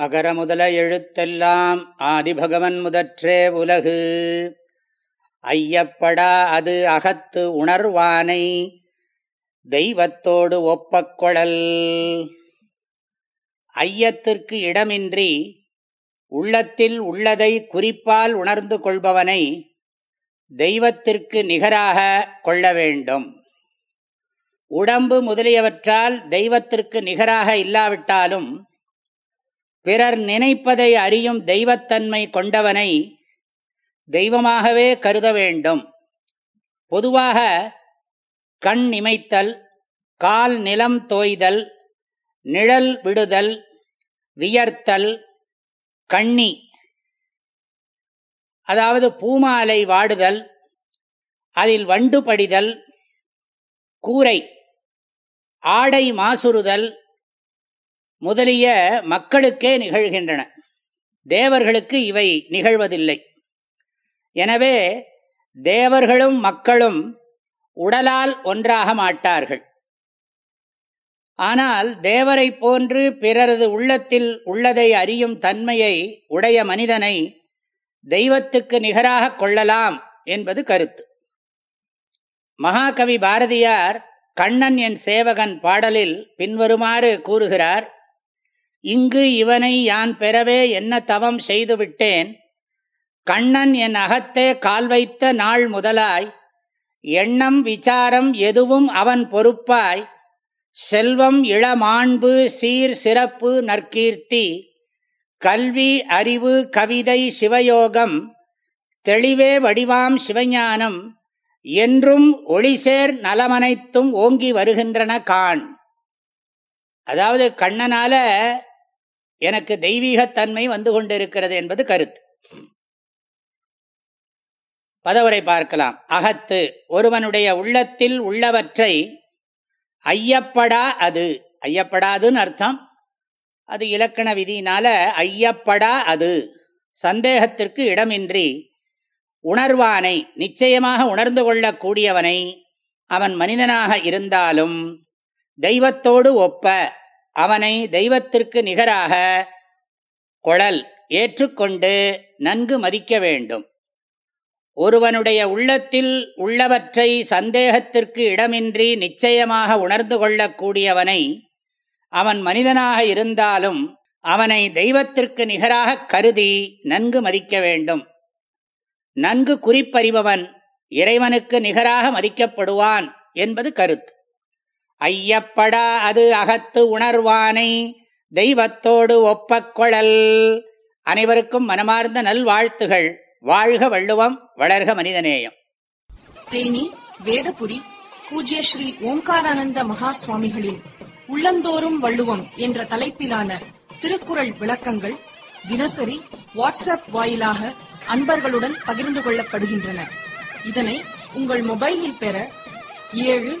அகர முதல எழுத்தெல்லாம் ஆதிபகவன் முதற்றே உலகு. ஐயப்படா அது அகத்து உணர்வானை தெய்வத்தோடு ஒப்பக்கொழல். ஐயத்திற்கு இடமின்றி உள்ளத்தில் உள்ளதை குறிப்பால் உணர்ந்து கொள்பவனை தெய்வத்திற்கு நிகராக கொள்ள வேண்டும். உடம்பு முதலியவற்றால் தெய்வத்திற்கு நிகராக இல்லாவிட்டாலும் பிறர் நினைப்பதை அறியும் தெய்வத்தன்மை கொண்டவனை தெய்வமாகவே கருத வேண்டும். பொதுவாக கண் இமைத்தல் கால் நிலம் தோய்தல் நிழல் விடுதல் வியர்த்தல் கண்ணி அதாவது பூமாலை வாடுதல் அதில் வண்டு படிதல் கூரை ஆடை மாசுறுதல் முதலிய மக்களுக்கே நிகழ்கின்றன. தேவர்களுக்கு இவை நிகழ்வதில்லை. எனவே தேவர்களும் மக்களும் உடலால் ஒன்றாக மாட்டார்கள். ஆனால் தேவரை போன்று பிறரது உள்ளத்தில் உள்ளதை அறியும் தன்மையை உடைய மனிதனை தெய்வத்துக்கு நிகராக கொள்ளலாம் என்பது கருத்து. மகாகவி பாரதியார் கண்ணன் என் சேவகன் பாடலில் பின்வருமாறு கூறுகிறார் இங்கு இவனை யான் பெறவே என்ன தவம் செய்துவிட்டேன்? கண்ணன் என் அகத்தே கால் வைத்த நாள் முதலாய் எண்ணம் விசாரம் எதுவும் அவன் பொறுப்பாய் செல்வம் இளமாண்பு சீர் சிறப்பு நற்கீர்த்தி கல்வி அறிவு கவிதை சிவயோகம் தெளிவே வடிவாம் சிவஞானம் என்றும் ஒளிசேர் நலமனைத்தும் ஓங்கி வருகின்றன கான் அதாவது கண்ணனால எனக்கு தெய்வீகத்தன்மை வந்து கொண்டிருக்கிறது என்பது கருத்து. பதவரை பார்க்கலாம். அகத்து ஒருவனுடைய உள்ளத்தில் உள்ளவற்றை ஐயப்படா அது. ஐயப்படாதுன்னு அர்த்தம். அது இலக்கண விதியினால ஐயப்படா அது. சந்தேகத்திற்கு இடமின்றி உணர்வானை நிச்சயமாக உணர்ந்து கொள்ளக்கூடியவனை அவன் மனிதனாக இருந்தாலும் தெய்வத்தோடு ஒப்ப அவனை தெய்வத்திற்கு நிகராக கொழல் ஏற்றுக்கொண்டு நன்கு மதிக்க வேண்டும். ஒருவனுடைய உள்ளத்தில் உள்ளவற்றை சந்தேகத்திற்கு இடமின்றி நிச்சயமாக உணர்ந்து கொள்ளக்கூடியவனை அவன் மனிதனாக இருந்தாலும் அவனை தெய்வத்திற்கு நிகராக கருதி நன்கு மதிக்க வேண்டும். நன்கு குறிப்பறிபவன் இறைவனுக்கு நிகராக மதிக்கப்படுவான் என்பது கருத்து. ஐயப்படா அது அகத்து உணர்வானை தெய்வத்தோடு ஒப்பக்கொழல் அனைவருக்கும் மனமார்ந்த நல்வாழ்த்துகள். வாழ்க வள்ளுவம் வளர்க மனிதநேயம். தேனி வேதபுரி பூஜ்ய ஸ்ரீ ஓம்காரானந்த மகா சுவாமிகளின் உள்ளந்தோறும் வள்ளுவம் என்ற தலைப்பிலான திருக்குறள் விளக்கங்கள் தினசரி வாட்ஸ்அப் வாயிலாக அன்பர்களுடன் பகிர்ந்து கொள்ளப்படுகின்றன. இதனை உங்கள் மொபைலில் பெற ஏழு